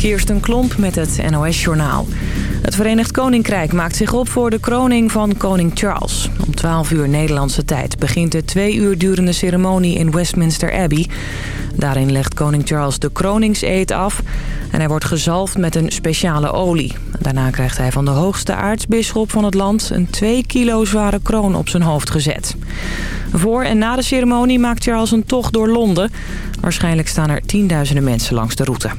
Kirsten Klomp met het NOS-journaal. Het Verenigd Koninkrijk maakt zich op voor de kroning van koning Charles. Om 12 uur Nederlandse tijd begint de twee uur durende ceremonie in Westminster Abbey. Daarin legt koning Charles de kroningseed af en hij wordt gezalfd met een speciale olie. Daarna krijgt hij van de hoogste aartsbisschop van het land een 2 kilo zware kroon op zijn hoofd gezet. Voor en na de ceremonie maakt Charles een tocht door Londen. Waarschijnlijk staan er tienduizenden mensen langs de route.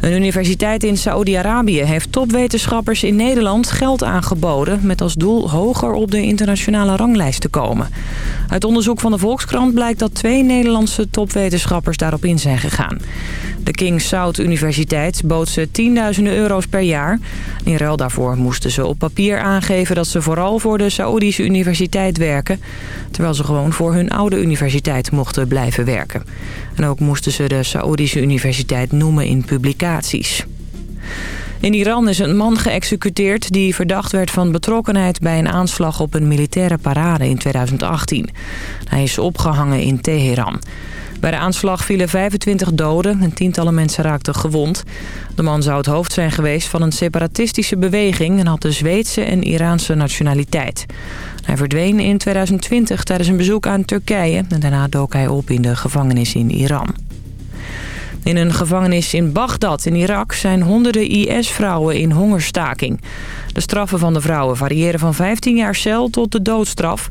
Een universiteit in Saoedi-Arabië heeft topwetenschappers in Nederland geld aangeboden... met als doel hoger op de internationale ranglijst te komen. Uit onderzoek van de Volkskrant blijkt dat twee Nederlandse topwetenschappers daarop in zijn gegaan. De King Saud Universiteit bood ze tienduizenden euro's per jaar. In ruil daarvoor moesten ze op papier aangeven dat ze vooral voor de Saoedische universiteit werken... terwijl ze gewoon voor hun oude universiteit mochten blijven werken. En ook moesten ze de Saoedische universiteit noemen in publicaties. In Iran is een man geëxecuteerd die verdacht werd van betrokkenheid bij een aanslag op een militaire parade in 2018. Hij is opgehangen in Teheran. Bij de aanslag vielen 25 doden en tientallen mensen raakten gewond. De man zou het hoofd zijn geweest van een separatistische beweging... en had de Zweedse en Iraanse nationaliteit. Hij verdween in 2020 tijdens een bezoek aan Turkije... en daarna dook hij op in de gevangenis in Iran. In een gevangenis in Bagdad in Irak zijn honderden IS-vrouwen in hongerstaking. De straffen van de vrouwen variëren van 15 jaar cel tot de doodstraf.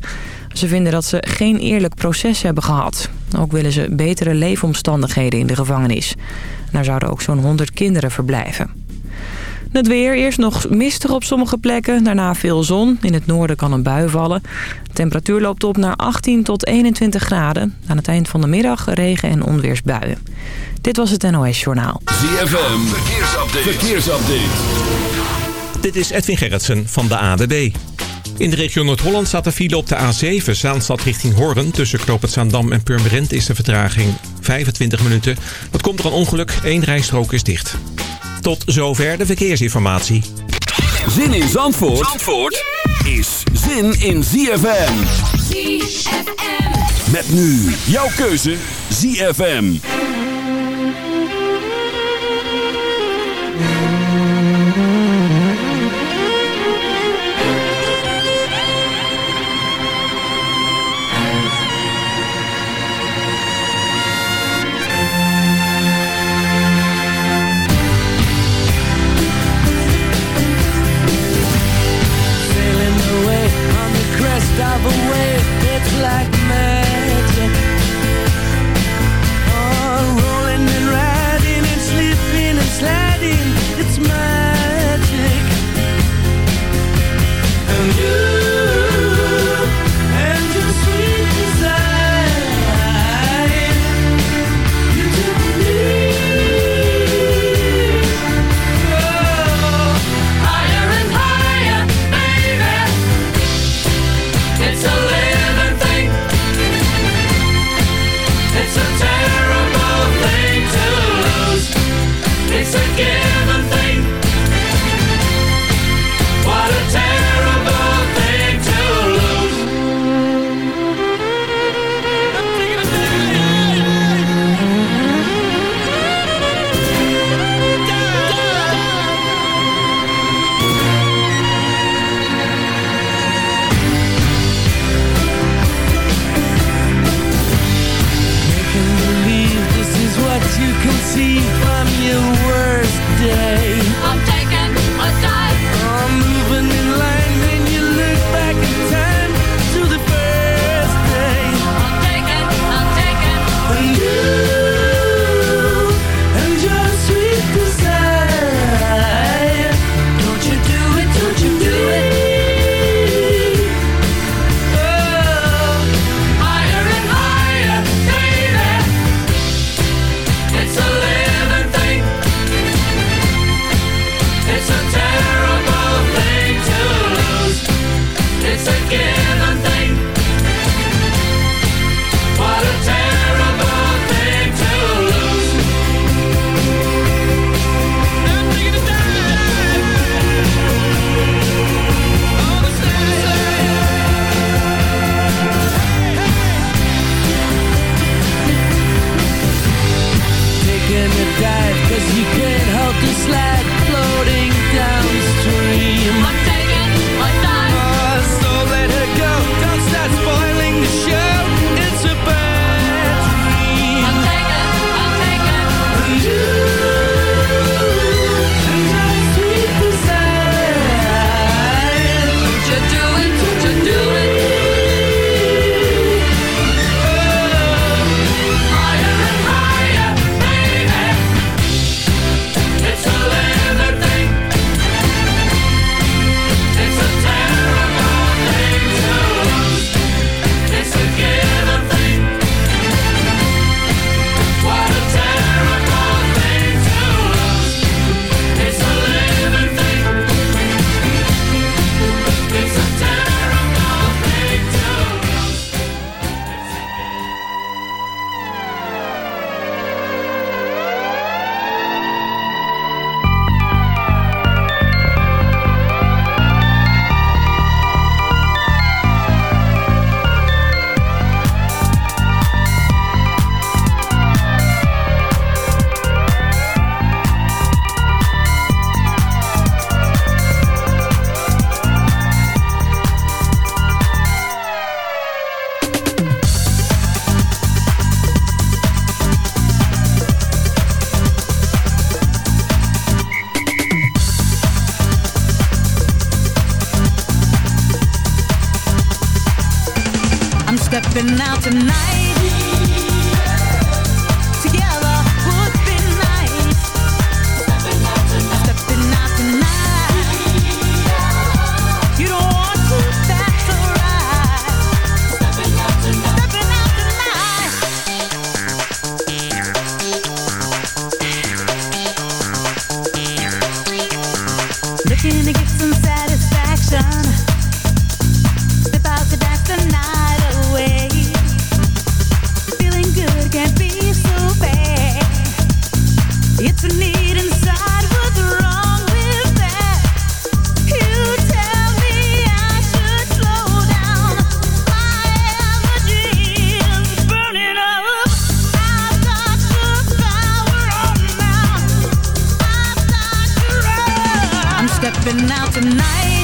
Ze vinden dat ze geen eerlijk proces hebben gehad. Ook willen ze betere leefomstandigheden in de gevangenis. Daar zouden ook zo'n 100 kinderen verblijven. Het weer, eerst nog mistig op sommige plekken, daarna veel zon. In het noorden kan een bui vallen. De temperatuur loopt op naar 18 tot 21 graden. Aan het eind van de middag regen- en onweersbuien. Dit was het NOS Journaal. ZFM, verkeersupdate. verkeersupdate. Dit is Edwin Gerritsen van de ADB. In de regio Noord-Holland staat de file op de A7, Zaanstad richting Hoorn. Tussen Knoop Zaandam en Purmerend is de vertraging 25 minuten. Dat komt door een ongeluk, één rijstrook is dicht. Tot zover de verkeersinformatie. Zin in Zandvoort, Zandvoort is zin in ZFM. ZFM. Met nu jouw keuze ZFM. The I'm out tonight.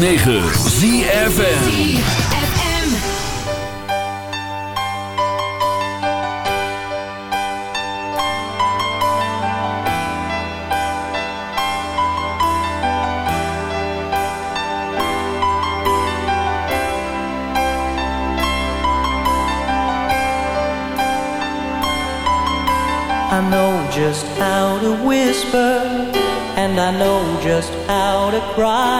106.9 ZFN just how to whisper and I know just how to cry.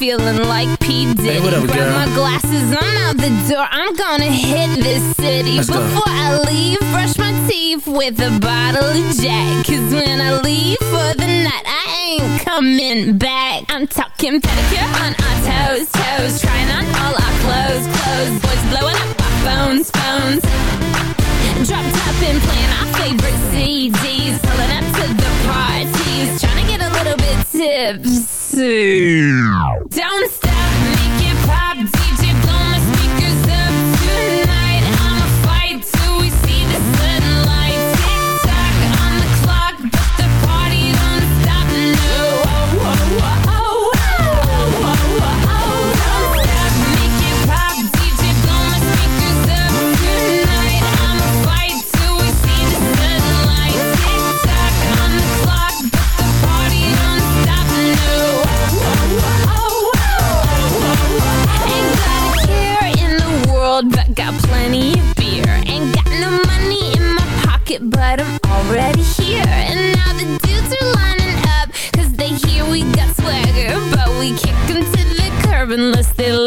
Feeling like P. Diddy. Hey, what up, Grab girl? my glasses, I'm out the door. I'm gonna hit this city. Let's go. Before I leave, brush my teeth with a bottle of Jack. Cause when I leave for the night, I ain't coming back. I'm talking pedicure on our toes, toes. Trying on all our clothes, clothes. Boys blowing up phones, phones. Drop top and playing our favorite CDs. Pulling up to the parties. Trying to get a little bit tipsy. Don't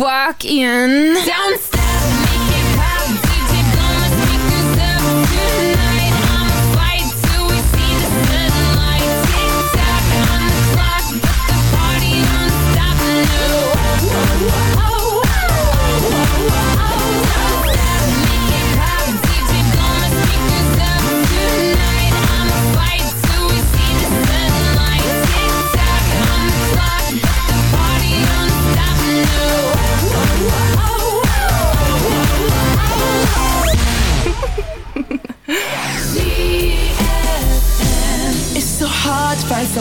walk in. Don't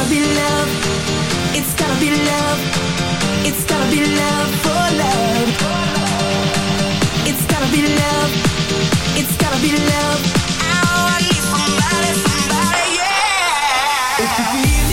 It's gotta be love. It's gotta be love. It's gotta be love for love. It's gotta be love. It's gotta be love. Oh, I need somebody, somebody, yeah.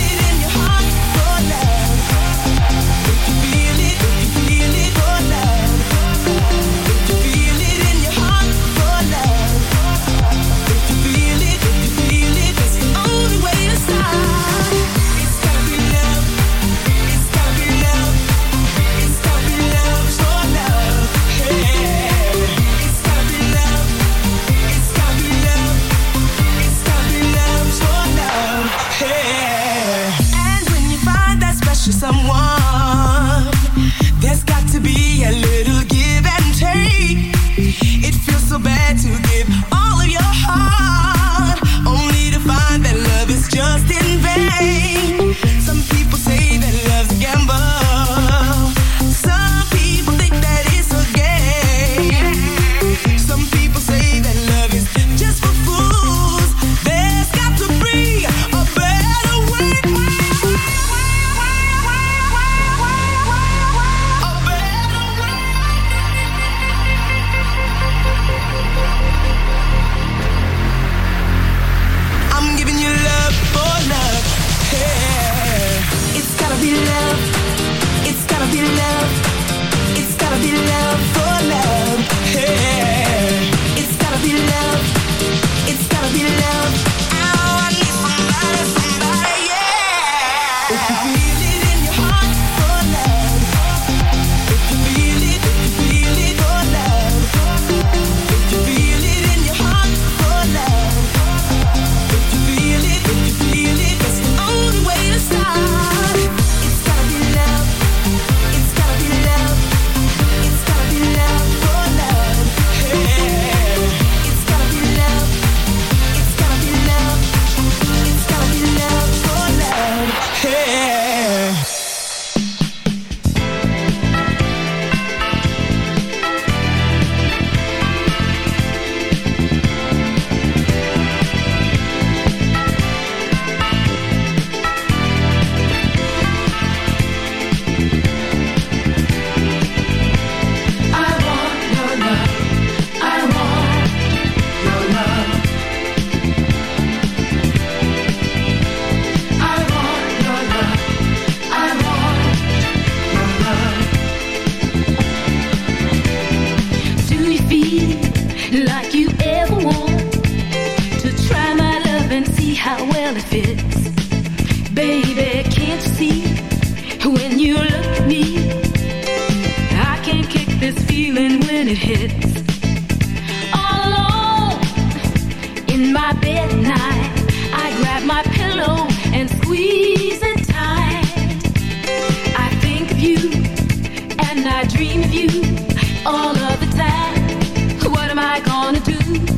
All of the time. What am I gonna do?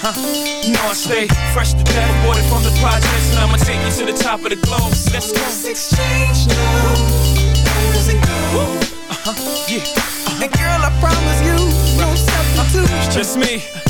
You know I stay fresh to death, aborted from the projects, and I'ma take you to the top of the globe. Let's go. Let's exchange now. It go? Uh-huh. Yeah. Uh-huh. And girl, I promise you, no substitute. It's just me.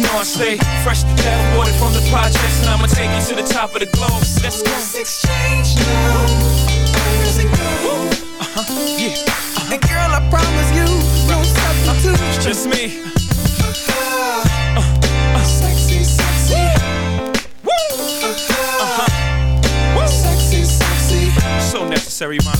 You know I stay fresh to death, water from the projects, and I'ma take you to the top of the globe. Let's go. Let's exchange now. Where's it go? Uh-huh, yeah. Uh-huh. And girl, I promise you, no substitute. It's just me. Uh-huh. Sexy, sexy. Woo! Uh-huh. Sexy, sexy. So necessary, man.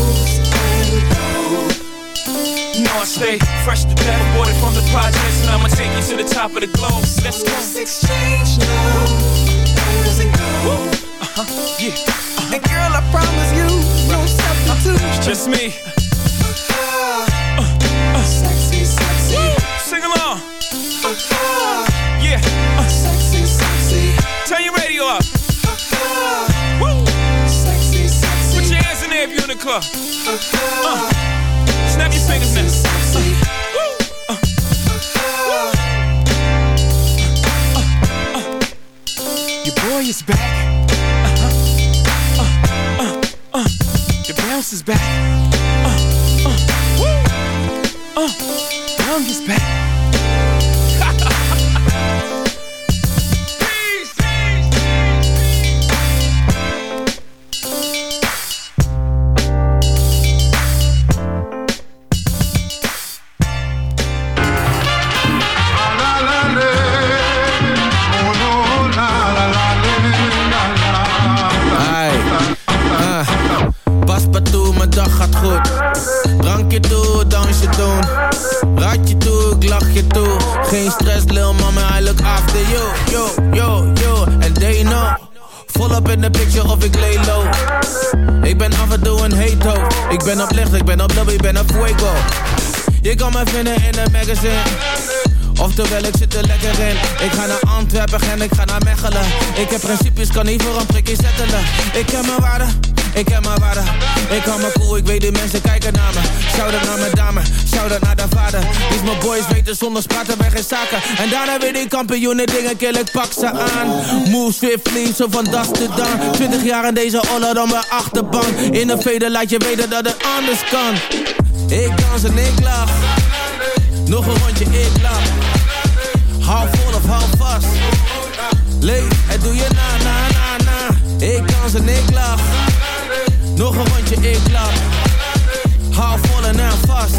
I stay fresh to death, aborted from the projects, and I'ma take you to the top of the globe. Let's go. Let's exchange now. Where's it go? Uh-huh, yeah. And girl, I promise you, no substitute. It's just me. Sexy, sexy. Sing along. Uh-huh. Yeah. Uh, Sexy, sexy. turn your radio up. Uh-huh. Woo. Sexy, sexy. Put your hands in there if you're in the club. Uh, snap your fingers now. Sexy. Woo. Uh, your boy is back. Uh, uh, uh. The bounce is back. Uh, uh, woo. Uh, Young is back. Ik ben op licht, ik ben op lobby, ik ben op fuego. Je kan me vinden in een magazine. Oftewel, ik zit er lekker in. Ik ga naar Antwerpen en ik ga naar Mechelen. Ik heb principes, kan niet voor een prikje settelen. Ik ken mijn waarde, ik ken mijn waarde. Ik hou me cool, ik weet die mensen kijken naar me. Shout-out naar mijn dame, shout-out naar de vader. Is mijn boys weten zonder praten bij geen zaken. En daarna weer die kampioenen dingen kill, ik pak ze aan. Move swiftly, zo van das to dan. 20 jaar in deze oller dan mijn achterbank. In een veder laat je weten dat het anders kan. Ik dans en ik lach. Nog een rondje, ik lach. Hou vol of hou vast. Leef, het doe je na, na, na, na. Ik dans en ik lach. Nog een rondje, ik lach. Hou vol en hou vast.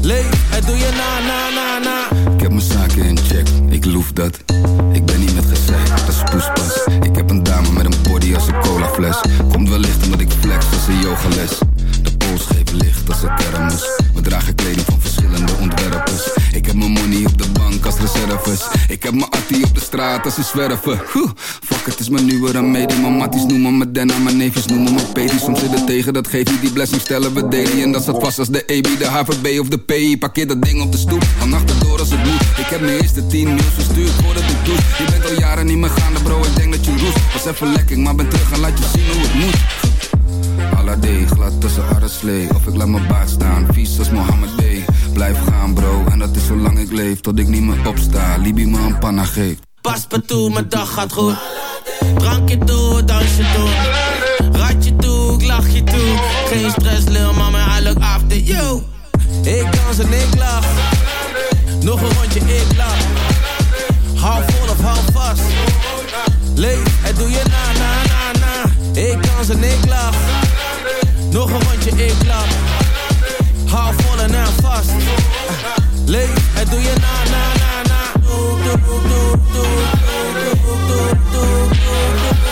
Leef, het doe je na, na, na, na. Ik heb mijn zaken in check, ik loef dat. Ik ben niet met gezeik, dat is poespas. Ik heb een dame met een body als een colafles. Komt wellicht omdat ik flex als een yogales. De pols geeft licht als een kermis. We dragen kleding van verschillende ontwerpers. Ik heb mijn money op de bank als reserves. Ik heb mijn attie op de straat als ze zwerven. Het is mijn nieuwe remedie. Mijn matties noemen me Denna, mijn neefjes noemen me Peti. Soms zit het tegen, dat geeft niet die blessing stellen we daily. En dat staat vast als de EB, de HVB of de PI. Parkeer dat ding op de stoep, van achterdoor als het moet. Ik heb mijn eerste 10 mails verstuurd voordat ik doe. Je bent al jaren niet meer gaande bro, ik denk dat je roest. Was even lekker, maar ben terug en laat je zien hoe het moet. Aladdin, glad tussen arreslee Of ik laat mijn baard staan, vies als Mohammed B Blijf gaan bro, en dat is zolang ik leef Tot ik niet meer opsta, Libi me een panna geeft Pas me toe, mijn dag gaat goed. Drankje toe, dansje toe. Ratje toe, ik lach je toe. Geen stress, lil mama, I look after you. Ik dans en ik lach. Nog een rondje, ik lach. Hou vol of hou vast. Leef, het doe je na, na, na, na. Ik dans en ik lach. Nog een rondje, ik lach. Hou vol en hou vast. Leef, het doe je na, na, na, na. Doe, doe, doe, doe, doe, doe. ZFM.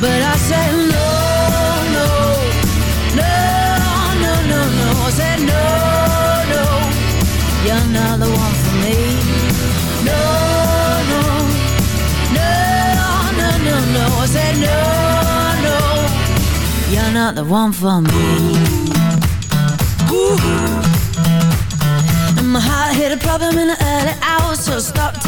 But I said, No, no, no, no, no, no. I said, No, no, you're not the one for me. No, no, no, no, no, no. I said, No, no, you're not the one for me. And my heart hit a problem in the early hours, so it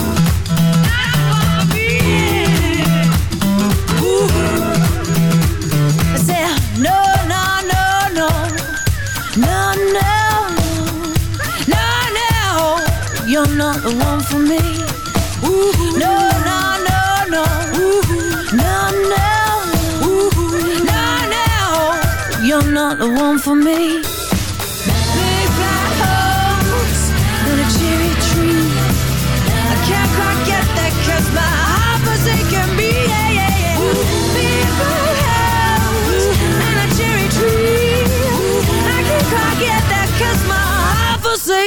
the one for me. No, no, no, no, no, no, no, no, you're not the one for me. Big black house and a cherry tree. I can't quite get that my heart forsaken me. Yeah, yeah, yeah. Black